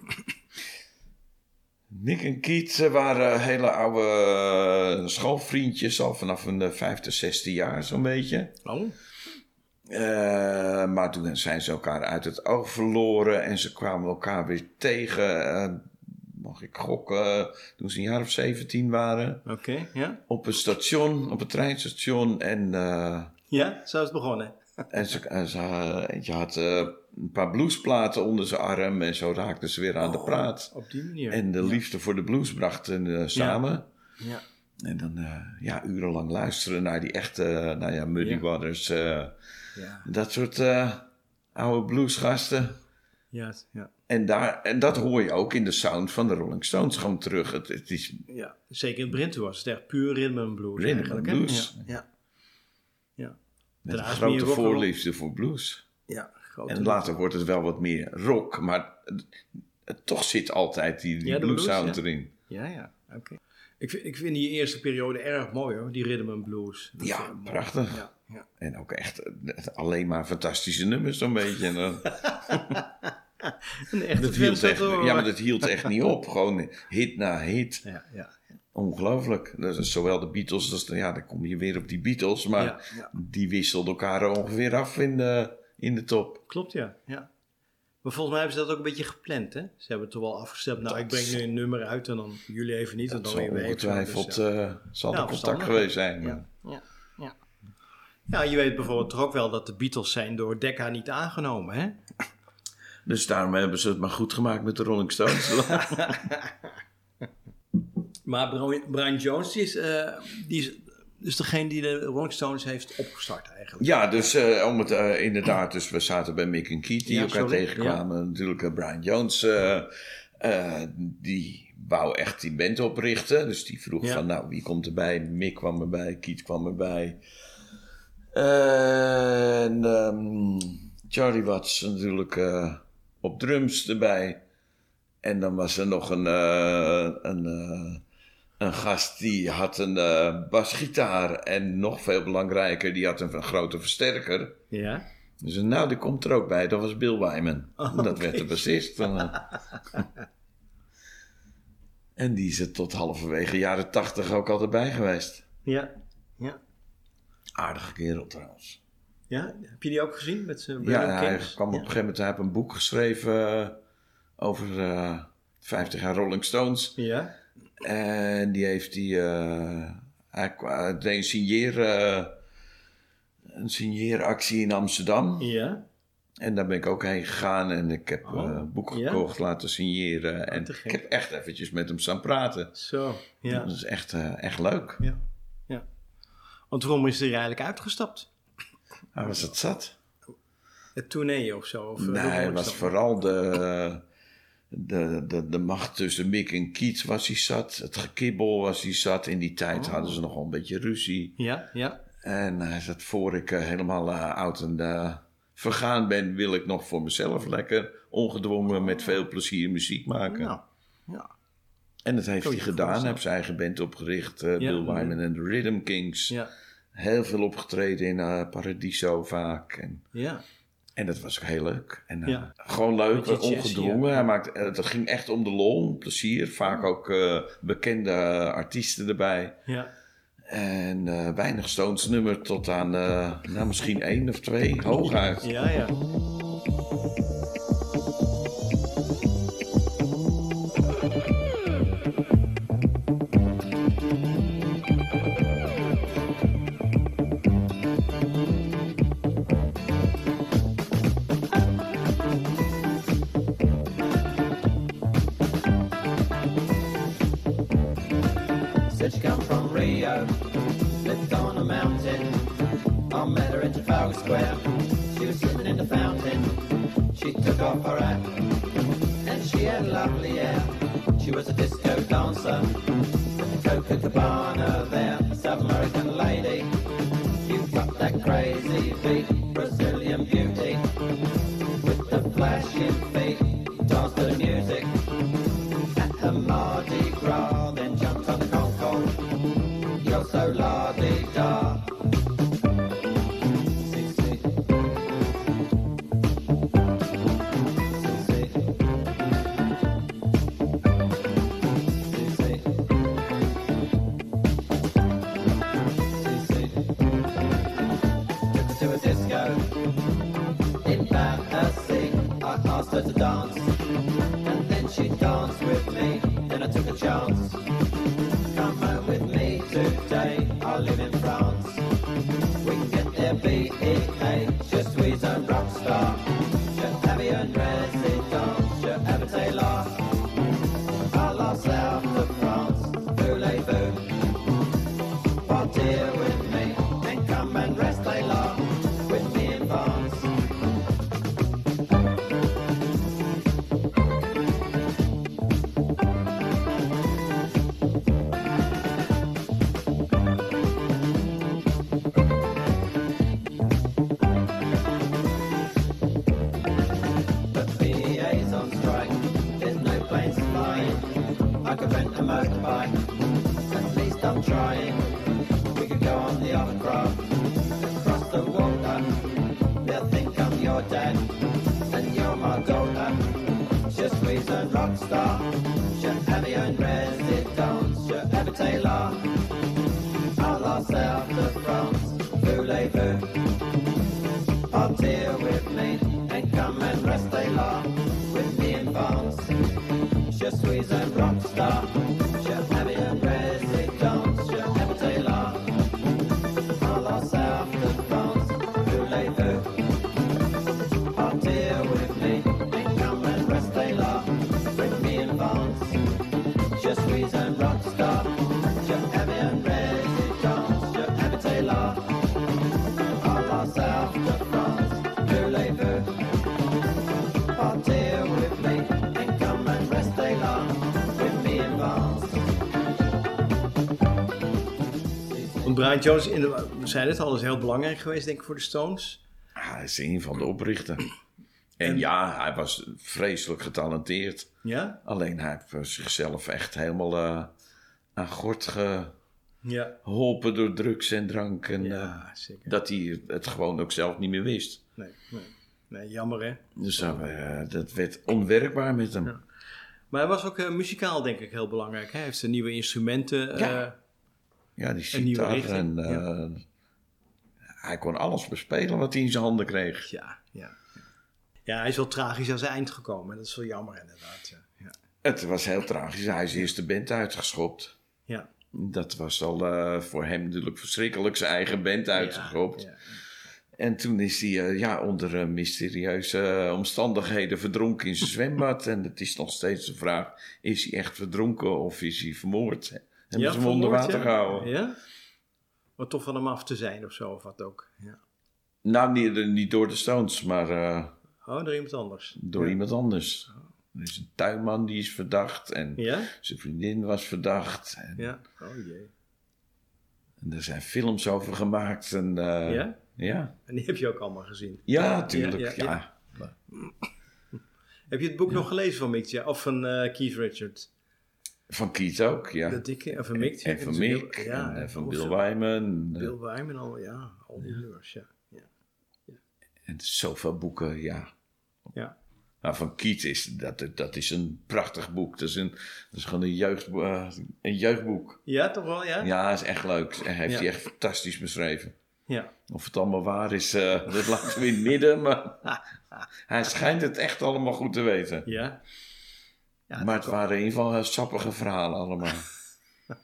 [SPEAKER 3] Nick en Keith eh, waren hele oude eh, schoolvriendjes, al vanaf hun eh, vijfde, zesde jaar zo'n beetje.
[SPEAKER 1] Oh,
[SPEAKER 3] Eh, maar toen zijn ze elkaar uit het oog verloren en ze kwamen elkaar weer tegen. eh, mag ik gokken? Toen ze een jaar of 17 waren.
[SPEAKER 1] oké, ja.
[SPEAKER 3] Op een station, op een treinstation. En, eh,
[SPEAKER 1] Ja, zo is het begonnen.
[SPEAKER 3] En ze, en ze, eentje had eh, een paar bluesplaten onder zijn arm. En zo raakten ze weer aan de praat.
[SPEAKER 1] Op die manier.
[SPEAKER 3] En de liefde voor de blues brachten eh, samen.
[SPEAKER 1] Ja.
[SPEAKER 3] En dan eh, ja, urenlang luisteren naar die echte, nou ja, Muddy. Waters.
[SPEAKER 1] Ja,
[SPEAKER 3] dat soort oude bluesgasten.
[SPEAKER 1] ja, ja.
[SPEAKER 3] En, daar, en dat hoor je ook in de sound van de Rolling Stones gewoon terug. Het, het is
[SPEAKER 1] ja. Zeker in het begin was het echt puur rhythm and blues
[SPEAKER 3] Rhythm and blues.
[SPEAKER 1] Ja, ja. ja.
[SPEAKER 3] Met een grote voorliefde voor blues.
[SPEAKER 1] Ja, grote
[SPEAKER 3] En later wordt het wel wat meer rock. Maar toch zit altijd die, die
[SPEAKER 1] Ja,
[SPEAKER 3] blues sound
[SPEAKER 1] ja.
[SPEAKER 3] erin.
[SPEAKER 1] Ja, ja, oké. Ik, vind- ik vind die eerste periode erg mooi hoor, die rhythm and blues. Dat
[SPEAKER 3] Ja, prachtig.
[SPEAKER 1] Ja, ja.
[SPEAKER 3] En ook echt eh, alleen maar fantastische nummers zo'n beetje. En dan,
[SPEAKER 1] Een echte
[SPEAKER 3] dat hield echt, ja, maar dat hield echt niet op. Gewoon hit na hit.
[SPEAKER 1] Ja, ja,
[SPEAKER 3] Ongelooflijk. Dat is zowel de Beatles als de, ja, dan kom je weer op die Beatles, maar
[SPEAKER 1] Ja, ja.
[SPEAKER 3] die wisselden elkaar ongeveer af in de, in de top.
[SPEAKER 1] klopt ja. ja. Maar volgens mij hebben ze dat ook een beetje gepland hè. Ze hebben het toch wel afgestemd. Nou, ik breng nu een nummer uit en dan jullie even niet. En
[SPEAKER 3] Dat
[SPEAKER 1] dan
[SPEAKER 3] zal
[SPEAKER 1] weer
[SPEAKER 3] ongetwijfeld
[SPEAKER 1] Dus, ja.
[SPEAKER 3] eh, zal
[SPEAKER 1] Ja,
[SPEAKER 3] er contact geweest zijn.
[SPEAKER 1] Ja, ja, ja. Ja, je weet bijvoorbeeld toch ook wel dat de Beatles zijn door Decca niet aangenomen, hè?
[SPEAKER 3] Dus daarom hebben ze het maar goed gemaakt met de Rolling Stones.
[SPEAKER 1] Maar Brian, Jones, die is, eh, die is dus degene die de Rolling Stones heeft opgestart eigenlijk.
[SPEAKER 3] ja, dus eh, om het eh, inderdaad, dus we zaten bij Mick en Keith die
[SPEAKER 1] Ja,
[SPEAKER 3] elkaar
[SPEAKER 1] sorry.
[SPEAKER 3] tegenkwamen. Natuurlijk Brian Jones, die wou echt die band oprichten. Dus die vroeg
[SPEAKER 1] Ja.
[SPEAKER 3] van, nou, wie komt erbij? Mick kwam erbij, Kiet kwam erbij. En ehm, Charlie Watts natuurlijk op drums erbij. En dan was er nog een, een, een gast die had een eh, basgitaar. En nog veel belangrijker, die had een, een grote versterker.
[SPEAKER 1] Ja.
[SPEAKER 3] Dus nou, die komt er ook bij. Dat was Bill Wyman.
[SPEAKER 1] Oh,
[SPEAKER 3] dat werd de bassist. en die is er tot halverwege jaren tachtig ook altijd bij geweest.
[SPEAKER 1] Ja. Ja.
[SPEAKER 3] Aardige kerel trouwens.
[SPEAKER 1] Ja, heb je die ook gezien met zijn
[SPEAKER 3] Ja, hij
[SPEAKER 1] Kings?
[SPEAKER 3] kwam op
[SPEAKER 1] Ja.
[SPEAKER 3] een gegeven moment, hij heeft een boek geschreven eh, over eh 50 jaar Rolling Stones.
[SPEAKER 1] Ja.
[SPEAKER 3] En die heeft die, eh, hij deed een signeer, eh, een signeeractie in Amsterdam.
[SPEAKER 1] Ja.
[SPEAKER 3] En daar ben ik ook heen gegaan en ik heb
[SPEAKER 1] Oh,
[SPEAKER 3] eh, boeken gekocht, laten signeren. En
[SPEAKER 1] te
[SPEAKER 3] ik heb echt eventjes met hem staan praten.
[SPEAKER 1] Zo. Ja.
[SPEAKER 3] Dat is echt, echt leuk.
[SPEAKER 1] Ja. ja. Want waarom is hij er eigenlijk uitgestapt?
[SPEAKER 3] Hij was het zat.
[SPEAKER 1] Het tournee of zo? Of,
[SPEAKER 3] Nee,
[SPEAKER 1] is
[SPEAKER 3] was vooral de, de, de, de macht tussen Mick en Keats was hij zat. Het gekibbel was hij zat. In die tijd
[SPEAKER 1] Oh.
[SPEAKER 3] hadden ze nogal een beetje ruzie.
[SPEAKER 1] Ja, ja.
[SPEAKER 3] En hij zat voor ik eh, helemaal eh, oud en eh, vergaan ben, wil ik nog voor mezelf lekker ongedwongen met veel plezier muziek maken.
[SPEAKER 1] Nou, ja.
[SPEAKER 3] En dat heeft hij gedaan. Hij heeft zijn eigen band opgericht. eh, Bill. Wyman en de Rhythm Kings.
[SPEAKER 1] Ja.
[SPEAKER 3] Heel veel opgetreden in eh, Paradiso vaak. En,
[SPEAKER 1] Ja.
[SPEAKER 3] En dat was ook heel leuk. En, eh,
[SPEAKER 1] Ja.
[SPEAKER 3] Gewoon leuk, ongedwongen. Hij maakte, eh, het ging echt om de lol, plezier. Vaak ook eh, bekende eh, artiesten erbij.
[SPEAKER 1] Ja.
[SPEAKER 3] En eh, weinig Stones nummer tot aan eh, nou, misschien één of twee, hooguit.
[SPEAKER 1] Ja, ja.
[SPEAKER 4] be it, hey? Je suis un rock star.
[SPEAKER 1] Brian Jones, in de, we zeiden het al, is heel belangrijk geweest denk ik voor de Stones.
[SPEAKER 3] Ah, hij is een van de oprichter. En ja, hij was vreselijk getalenteerd.
[SPEAKER 1] Ja?
[SPEAKER 3] Alleen hij heeft eh, zichzelf echt helemaal eh, aan gort
[SPEAKER 1] Ja.
[SPEAKER 3] geholpen door drugs en drank. En
[SPEAKER 1] Ja,
[SPEAKER 3] eh,
[SPEAKER 1] zeker.
[SPEAKER 3] dat hij het gewoon ook zelf niet meer wist.
[SPEAKER 1] Nee, nee. nee, jammer hè.
[SPEAKER 3] Dus dat werd onwerkbaar met hem.
[SPEAKER 1] Maar hij was ook muzikaal denk ik heel belangrijk. Hij heeft nieuwe instrumenten.
[SPEAKER 3] Ja. Ja, die gitaar en eh, hij kon alles bespelen wat hij in zijn handen kreeg.
[SPEAKER 1] ja, ja. Ja, hij is wel tragisch aan zijn eind gekomen. Dat is wel jammer inderdaad. Ja. Ja.
[SPEAKER 3] Het was heel tragisch. Hij is eerst de band uitgeschopt.
[SPEAKER 1] ja.
[SPEAKER 3] Dat was al eh, voor hem natuurlijk verschrikkelijk zijn eigen band uitgeschopt.
[SPEAKER 1] Ja.
[SPEAKER 3] En toen is hij eh, ja, onder mysterieuze omstandigheden verdronken in zijn zwembad. En het is nog steeds de vraag: is hij echt verdronken of is hij vermoord? En ze hem onder water
[SPEAKER 1] ja.
[SPEAKER 3] gehouden.
[SPEAKER 1] Ja? Wat tof van hem af te zijn of zo, of wat ook. Ja.
[SPEAKER 3] Nou, niet, niet door de Stones, maar eh,
[SPEAKER 1] Oh, door iemand anders.
[SPEAKER 3] door
[SPEAKER 1] ja.
[SPEAKER 3] iemand anders. Er is een tuinman die is verdacht en
[SPEAKER 1] Ja?
[SPEAKER 3] zijn vriendin was verdacht. En,
[SPEAKER 1] Ja. Oh jee.
[SPEAKER 3] en er zijn films over gemaakt. En, eh,
[SPEAKER 1] Ja?
[SPEAKER 3] Ja,
[SPEAKER 1] En die heb je ook allemaal gezien.
[SPEAKER 3] ja, tuurlijk.
[SPEAKER 1] Ja, Heb je het boek nog gelezen van Mick? Of van eh, Keith Richards?
[SPEAKER 3] Van Keith ook, ja.
[SPEAKER 1] Dat dikke, of van Mick
[SPEAKER 3] en van. Mick,
[SPEAKER 1] Ja,
[SPEAKER 3] en, van Bill. Wyman. eh,
[SPEAKER 1] Bill Wyman al, ja. Al die nummers, ja. ja.
[SPEAKER 3] En zoveel boeken, ja.
[SPEAKER 1] Ja.
[SPEAKER 3] Nou, van Keith is dat, dat is een prachtig boek. Dat is, een, dat is gewoon een, jeugd, eh, een jeugdboek.
[SPEAKER 1] Ja, toch wel, ja?
[SPEAKER 3] Ja, is echt leuk. Hij heeft
[SPEAKER 1] Ja.
[SPEAKER 3] hij echt fantastisch beschreven.
[SPEAKER 1] Ja.
[SPEAKER 3] Of het allemaal waar is, eh, dat laten we in het midden. Maar hij schijnt het echt allemaal goed te weten.
[SPEAKER 1] Ja. Ja,
[SPEAKER 3] maar het waren in ieder geval eh, sappige verhalen allemaal.
[SPEAKER 1] Ja,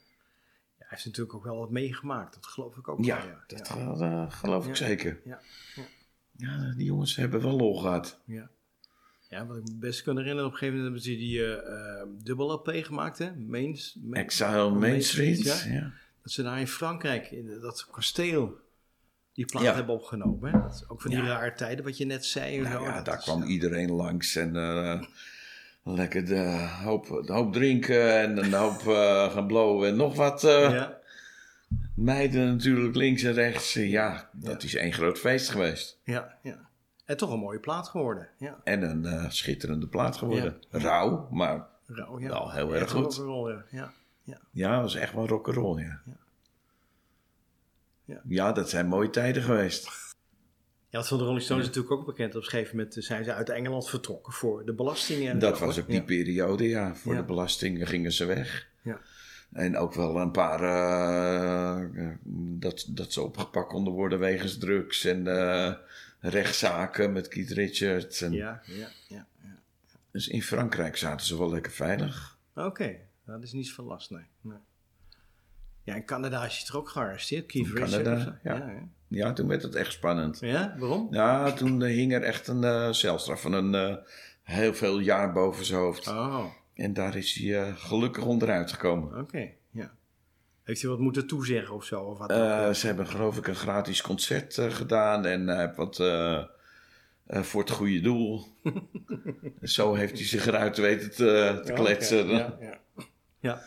[SPEAKER 1] hij heeft natuurlijk ook wel wat meegemaakt. Dat geloof ik ook
[SPEAKER 3] Ja,
[SPEAKER 1] wel, ja.
[SPEAKER 3] dat
[SPEAKER 1] ja.
[SPEAKER 3] eh, geloof ik
[SPEAKER 1] Ja.
[SPEAKER 3] zeker.
[SPEAKER 1] Ja. Ja.
[SPEAKER 3] Ja, die jongens hebben wel lol gehad.
[SPEAKER 1] Ja. Ja, wat ik me best kan herinneren, op een gegeven moment hebben ze die eh, dubbel LP gemaakt, hè? Main, Main-
[SPEAKER 3] Exile Main Street.
[SPEAKER 1] ja.
[SPEAKER 3] Ja.
[SPEAKER 1] Dat ze daar in Frankrijk, in dat kasteel, die plaat
[SPEAKER 3] Ja.
[SPEAKER 1] hebben opgenomen. Hè? Dat is ook van die
[SPEAKER 3] Ja.
[SPEAKER 1] rare tijden, wat je net zei.
[SPEAKER 3] Nou
[SPEAKER 1] zo.
[SPEAKER 3] ja, daar kwam iedereen langs en eh, lekker de hoop, de hoop drinken en een hoop eh, gaan blowen en nog wat. eh,
[SPEAKER 1] ja.
[SPEAKER 3] Meiden natuurlijk links en rechts. Ja, dat
[SPEAKER 1] Ja.
[SPEAKER 3] is één groot feest geweest.
[SPEAKER 1] Ja, ja. En toch een mooie plaat geworden. Ja.
[SPEAKER 3] En een eh, schitterende plaat geworden.
[SPEAKER 1] Ja.
[SPEAKER 3] Rauw, maar
[SPEAKER 1] Rauw, ja.
[SPEAKER 3] Wel heel
[SPEAKER 1] Echt
[SPEAKER 3] erg goed.
[SPEAKER 1] rock'n'roll, ja. ja. Ja.
[SPEAKER 3] ja, dat was echt wel rock'n'roll, ja.
[SPEAKER 1] Ja. Ja.
[SPEAKER 3] Ja, dat zijn mooie tijden geweest.
[SPEAKER 1] Ja, van de Rolling Stones is natuurlijk ook bekend. Op een gegeven moment zijn ze uit Engeland vertrokken voor de belastingen. en
[SPEAKER 3] Dat was ook die
[SPEAKER 1] Ja.
[SPEAKER 3] periode, ja. Voor
[SPEAKER 1] Ja.
[SPEAKER 3] de belastingen gingen ze weg.
[SPEAKER 1] Ja.
[SPEAKER 3] En ook wel een paar eh, eh, dat, dat ze opgepakt konden worden wegens drugs en eh, rechtszaken met Keith Richards. En,
[SPEAKER 1] Ja, ja, ja. ja.
[SPEAKER 3] Dus in Frankrijk zaten ze wel lekker veilig.
[SPEAKER 1] Oké, dat is niets van last, nee. nee. Ja, in Canada is hij toch ook gearresteerd, Keith Richards?
[SPEAKER 3] Canada, ja.
[SPEAKER 1] Ja.
[SPEAKER 3] toen werd het echt spannend.
[SPEAKER 1] Ja, waarom?
[SPEAKER 3] Ja, toen hing er echt een eh, celstraf van een eh, heel veel jaar boven zijn hoofd.
[SPEAKER 1] Oh,
[SPEAKER 3] En daar is hij eh, gelukkig onderuit gekomen.
[SPEAKER 1] oké, ja. Heeft hij wat moeten toezeggen of zo? Of wat?
[SPEAKER 3] Ze hebben geloof ik een gratis concert gedaan en hij heeft wat voor het goede doel. Zo heeft hij zich eruit weten te, te
[SPEAKER 1] Ja,
[SPEAKER 3] kletsen.
[SPEAKER 1] Ja, ja. ja,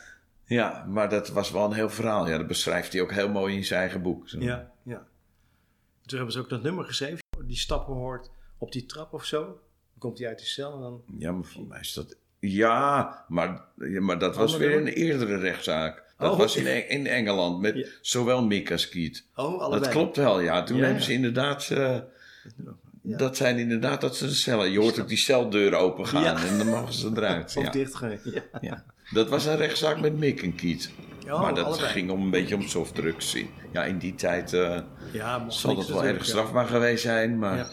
[SPEAKER 3] Ja, maar dat was wel een heel verhaal. Ja, dat beschrijft hij ook heel mooi in zijn eigen boek. Zo.
[SPEAKER 1] ja. Toen hebben ze ook dat nummer geschreven. Die stappen hoort op die trap of zo. Dan komt hij uit de cel en dan...
[SPEAKER 3] Ja, maar volgens mij is dat... Ja, maar, ja, maar dat was
[SPEAKER 1] Ander
[SPEAKER 3] weer een eerdere rechtszaak. Dat
[SPEAKER 1] Oh.
[SPEAKER 3] was in, Eng- in Engeland met
[SPEAKER 1] Ja.
[SPEAKER 3] zowel Mick als Keith.
[SPEAKER 1] Oh, allebei.
[SPEAKER 3] Dat klopt wel, ja. Toen
[SPEAKER 1] Ja,
[SPEAKER 3] hebben ze inderdaad... eh,
[SPEAKER 1] Ja.
[SPEAKER 3] Dat zijn inderdaad dat ze de cellen... Je hoort ook die celdeur open gaan
[SPEAKER 1] Ja.
[SPEAKER 3] en dan mogen ze eruit.
[SPEAKER 1] Of
[SPEAKER 3] Ja.
[SPEAKER 1] dichtgaan. Ja.
[SPEAKER 3] Ja. Dat was een rechtszaak met Mick en Keith.
[SPEAKER 1] Oh,
[SPEAKER 3] maar dat
[SPEAKER 1] allebei.
[SPEAKER 3] ging om een beetje om softdrugs. Ja, in die tijd eh,
[SPEAKER 1] Ja,
[SPEAKER 3] zal dat wel erg strafbaar geweest zijn. Maar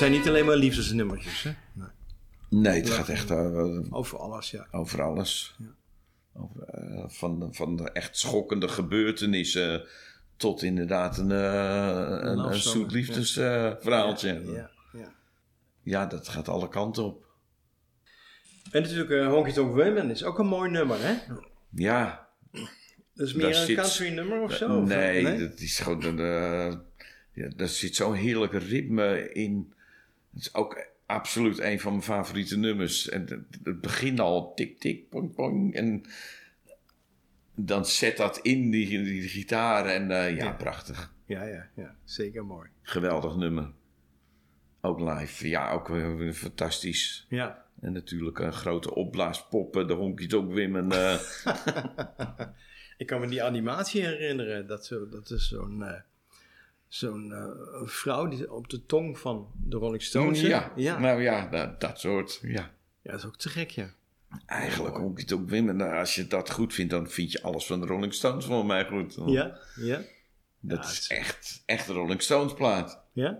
[SPEAKER 1] zijn niet alleen maar liefdesnummertjes, hè? Nee.
[SPEAKER 3] Nee, het gaat echt eh,
[SPEAKER 1] Over alles, ja.
[SPEAKER 3] over alles. Over, eh, van, van de echt schokkende gebeurtenissen tot inderdaad een, eh, een, een, zoet liefdesverhaaltje.
[SPEAKER 1] Ja, ja.
[SPEAKER 3] Ja, dat gaat alle kanten op.
[SPEAKER 1] En natuurlijk uh, Honky Tonk Women is ook een mooi nummer, hè?
[SPEAKER 3] Ja,
[SPEAKER 1] Dat is meer
[SPEAKER 3] Daar
[SPEAKER 1] een
[SPEAKER 3] zit-
[SPEAKER 1] country nummer of zo? of-
[SPEAKER 3] nee, dat is gewoon. een, ja, daar zit zo'n heerlijk ritme in. Het is ook absoluut een van mijn favoriete nummers. En het, begint al tik, tik, pong, pong. En dan zet dat in, die, die, gitaar. En eh, ja,
[SPEAKER 1] Ja.
[SPEAKER 3] prachtig.
[SPEAKER 1] Ja, ja, ja. Zeker mooi.
[SPEAKER 3] Geweldig nummer. Ook live. Ja, ook fantastisch.
[SPEAKER 1] Ja.
[SPEAKER 3] En natuurlijk een grote opblaaspoppen, de honky tonk women. eh,
[SPEAKER 1] Ik kan me die animatie herinneren. Dat, zo, dat is zo'n eh, zo'n eh, vrouw die op de tong van de Rolling Stones.
[SPEAKER 3] ja,
[SPEAKER 1] ja.
[SPEAKER 3] nou ja, dat, dat soort. Ja.
[SPEAKER 1] ja, dat is ook te gek, ja.
[SPEAKER 3] Eigenlijk honky tonk women. Nou, als je dat goed vindt, dan vind je alles van de Rolling Stones voor mij goed.
[SPEAKER 1] Ja, ja,
[SPEAKER 3] Dat
[SPEAKER 1] Ja, het is-
[SPEAKER 3] echt, echt een Rolling Stones plaat.
[SPEAKER 1] ja.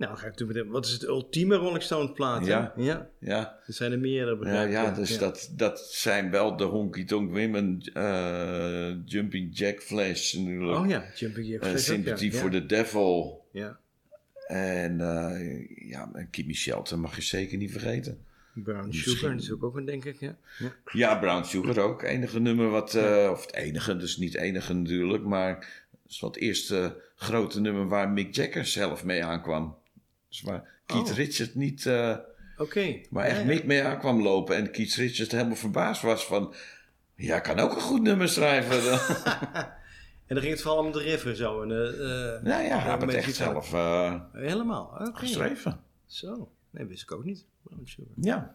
[SPEAKER 1] Nou, ga ik toen meteen... Wat is het ultieme Rolling Stones plaat, hè?
[SPEAKER 3] Ja.
[SPEAKER 1] Ja.
[SPEAKER 3] Ja,
[SPEAKER 1] Er zijn er meerdere,
[SPEAKER 3] ja, ja dus Dat, dat zijn wel de honky tonk women. eh, Jumping Jack Flash natuurlijk.
[SPEAKER 1] Oh ja, Jumping Jack
[SPEAKER 3] Eh,
[SPEAKER 1] Flash
[SPEAKER 3] Sympathy for the Devil.
[SPEAKER 1] Ja,
[SPEAKER 3] En eh, ja, Kimmy Shelton mag je zeker niet vergeten.
[SPEAKER 1] Brown
[SPEAKER 3] Misschien-
[SPEAKER 1] Sugar natuurlijk ook een, denk ik, ja. ja.
[SPEAKER 3] Ja, Brown Sugar ook. Enige nummer wat... of het enige, dus niet enige natuurlijk. Maar het is wat eerste grote nummer waar Mick Jagger zelf mee aankwam. Dus waar Keith
[SPEAKER 1] Oh.
[SPEAKER 3] Richards niet...
[SPEAKER 1] Oké.
[SPEAKER 3] maar echt
[SPEAKER 1] Ja.
[SPEAKER 3] Mick mee aankwam lopen. En Keith Richards helemaal verbaasd was van... Ja, kan ook een goed nummer schrijven.
[SPEAKER 1] En dan ging het vooral om de riff en zo. En,
[SPEAKER 3] nou ja, hij heeft het
[SPEAKER 1] met
[SPEAKER 3] echt zelf
[SPEAKER 1] Helemaal, oké.
[SPEAKER 3] geschreven.
[SPEAKER 1] Zo. Nee, wist ik ook niet. Brown Sugar.
[SPEAKER 3] Ja,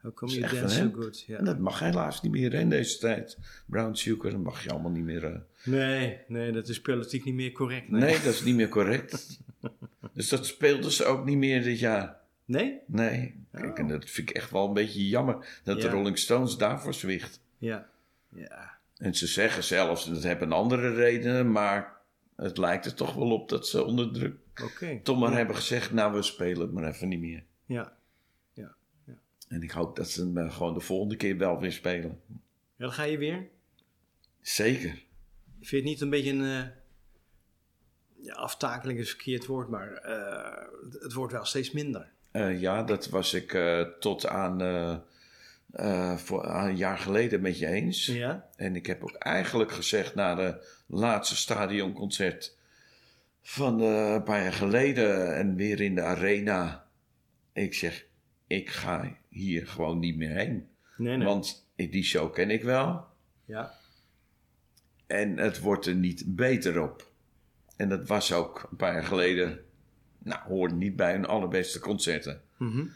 [SPEAKER 1] How come
[SPEAKER 3] is
[SPEAKER 1] you
[SPEAKER 3] echt
[SPEAKER 1] dance
[SPEAKER 3] van
[SPEAKER 1] so
[SPEAKER 3] hem.
[SPEAKER 1] good? Ja.
[SPEAKER 3] en dat mag helaas niet meer in deze tijd. Brown Sugar, dat mag je allemaal niet meer...
[SPEAKER 1] Nee, nee, dat is politiek niet meer correct. Nee?
[SPEAKER 3] Nee, dat is niet meer correct. dus dat speelden ze ook niet meer dit jaar.
[SPEAKER 1] Nee?
[SPEAKER 3] Nee. Kijk, en dat vind ik echt wel een beetje jammer dat de
[SPEAKER 1] Ja.
[SPEAKER 3] Rolling Stones daarvoor zwicht.
[SPEAKER 1] Ja. Ja.
[SPEAKER 3] En ze zeggen zelfs, dat hebben andere redenen, maar het lijkt er toch wel op dat ze onder druk
[SPEAKER 1] Oké.
[SPEAKER 3] toch maar hebben gezegd, nou we spelen het maar even niet meer.
[SPEAKER 1] Ja.
[SPEAKER 3] En ik hoop dat ze hem eh, gewoon de volgende keer wel weer spelen.
[SPEAKER 1] ja. Dan ga je weer.
[SPEAKER 3] Zeker.
[SPEAKER 1] Vind je het niet een beetje een... ja, aftakeling is verkeerd woord, maar eh, het- wordt wel steeds minder.
[SPEAKER 3] Eh, ja, dat was ik eh, tot aan, voor, aan een jaar geleden met je eens.
[SPEAKER 1] Ja?
[SPEAKER 3] En ik heb ook eigenlijk gezegd na de laatste stadionconcert van een paar jaar geleden en weer in de arena. Ik zeg, ik ga hier gewoon niet meer heen.
[SPEAKER 1] Nee, nee.
[SPEAKER 3] Want die show ken ik wel
[SPEAKER 1] Ja.
[SPEAKER 3] en het wordt er niet beter op. En dat was ook een paar jaar geleden, nou, hoorde niet bij hun allerbeste concerten.
[SPEAKER 1] Mhm.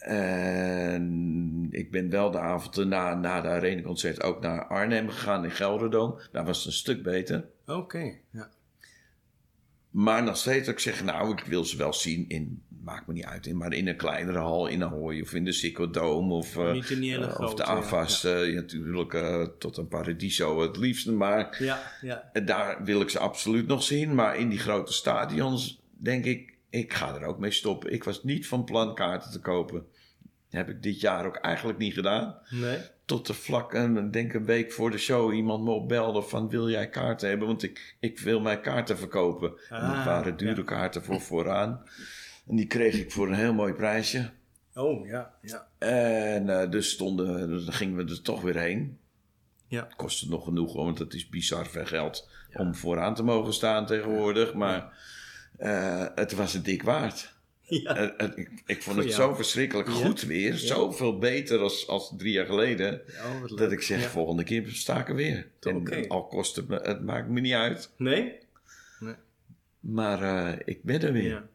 [SPEAKER 3] En ik ben wel de avond erna, na de arenaconcert, ook naar Arnhem gegaan in Gelderdoom. Daar was het een stuk beter.
[SPEAKER 1] Oké. Ja.
[SPEAKER 3] Maar nog steeds ik zeg, nou, ik wil ze wel zien in, maakt me niet uit, maar in een kleinere hal in Ahoy of in de Dome of,
[SPEAKER 1] Niet in die hele
[SPEAKER 3] of de. AFAS, ja, natuurlijk tot een Paradiso het liefste. Maar
[SPEAKER 1] Ja, ja.
[SPEAKER 3] eh, daar wil ik ze absoluut nog zien. Maar in die grote stadions denk ik, ik ga er ook mee stoppen. Ik was niet van plan kaarten te kopen. Heb ik dit jaar ook eigenlijk niet gedaan.
[SPEAKER 1] Nee.
[SPEAKER 3] Tot de vlak, en denk een week voor de show, iemand me opbelde van wil jij kaarten hebben? Want ik, ik wil mijn kaarten verkopen. en dat
[SPEAKER 1] Ah,
[SPEAKER 3] waren dure kaarten voor vooraan. En die kreeg ik voor een heel mooi prijsje.
[SPEAKER 1] Oh, ja, ja.
[SPEAKER 3] En eh, dus stonden, dan gingen we er toch weer heen.
[SPEAKER 1] Ja.
[SPEAKER 3] Kostte nog genoeg, want het is bizar veel geld om vooraan te mogen staan tegenwoordig. Maar eh, het was het dik waard.
[SPEAKER 1] Ja.
[SPEAKER 3] Eh, ik, ik vond het zo verschrikkelijk goed weer. Zoveel beter als, als drie jaar geleden. Dat ik zeg, volgende keer sta ik er weer. En al kost het me, het maakt me niet uit.
[SPEAKER 1] Nee?
[SPEAKER 3] Maar eh, ik ben er weer.
[SPEAKER 1] Ja.